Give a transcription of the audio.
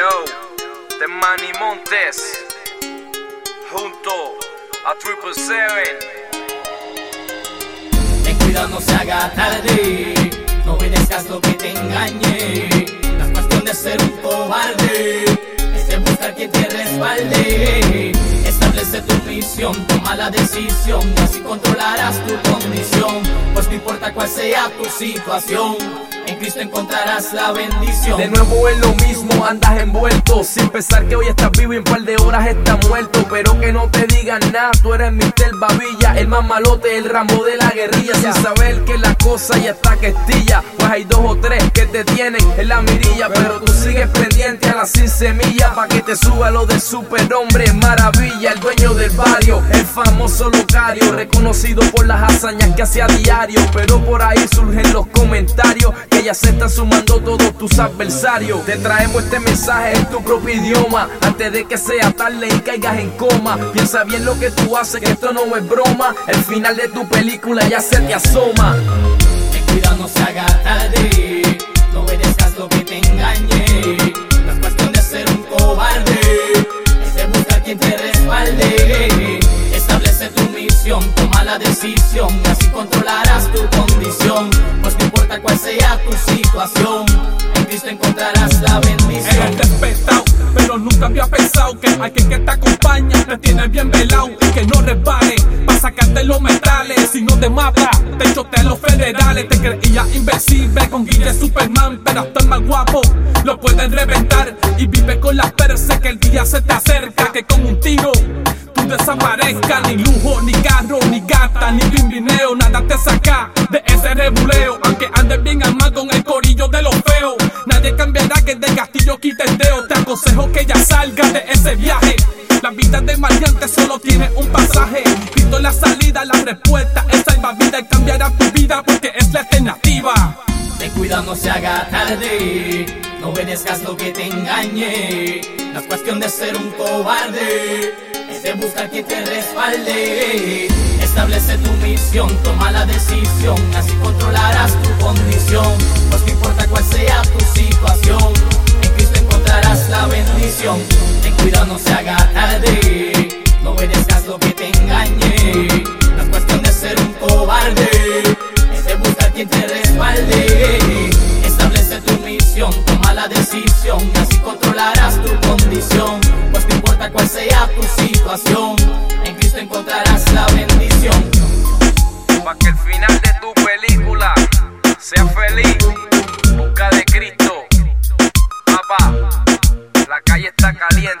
Yo, de Manny Montes, junto a Triple Seven. Ten cuidado, no se haga tarde. No obedezcas lo que te engañe. Es cuestión de ser un cobarde. Es de buscar quien te respalde. Establece tu misión, toma la decisión. Así controlarás tu condición. Pues no importa cuál sea tu situación. En Cristo encontrarás la bendición. De nuevo es lo mismo, andas envuelto. Sin pensar que hoy estás vivo y en par de horas estás muerto. Pero que no te digan nada, tú eres Mr. Babilla, el más malote, el rambo de la guerrilla. Sin saber que la cosa ya está que. Pues hay dos o tres que te tienen en la mirilla. Pero tú sigues pendiente a la sin semilla. Pa' que te suba lo de superhombre, maravilla. El dueño del barrio, el famoso locario. Reconocido por las hazañas que hace a diario. Pero por ahí surgen los comentarios ya se están sumando todos tus adversarios. Te traemos este mensaje en tu propio idioma. Antes de que sea tarde y caigas en coma. Piensa bien lo que tú haces, que esto no es broma. El final de tu película ya se te asoma. Cuidado, no se haga tarde. La decisión. Así controlarás tu condición. Pues no importa cuál sea tu situación. En Cristo encontrarás la bendición. Eres despetado, pero nunca había pensado que alguien que te acompaña te tiene bien velado que no resbale para sacarte los metales. Si no te mata, te chotea los federales. Te creía invencible con Guille Superman, pero hasta el más guapo lo pueden reventar. Y vive con la perse que el día se te acerca, que con un tiro tú desaparezcas. Ni lujo, ni carro, ni gata, ni bimbineo, nada te saca de ese rebuleo. Aunque andes bien armado con el corillo de los feos, nadie cambiará que del castillo quite el dedo. Te aconsejo que ya salgas de ese viaje. La vida de maleante solo tiene un pasaje. Cristo es la salida, la respuesta es salvavidas y cambiará tu vida porque es la alternativa. Ten cuidado, no se haga tarde. No obedezcas lo que te engañe. No es cuestión de ser un cobarde. De buscar quien te respalde. Establece tu misión, toma la decisión. Así controlarás tu condición. Pues no importa cuál sea tu situación. En Cristo encontrarás la bendición. Ten cuidado, no se haga tarde. No obedezcas lo que te engañe. No es cuestión de ser un cobarde. Es de buscar quien te respalde. Establece tu misión, toma la decisión. Así controlarás tu condición. Pues no importa cuál sea tu situación. En Cristo encontrarás la bendición. Para que el final de tu película sea feliz, busca de Cristo. Papá, la calle está caliente.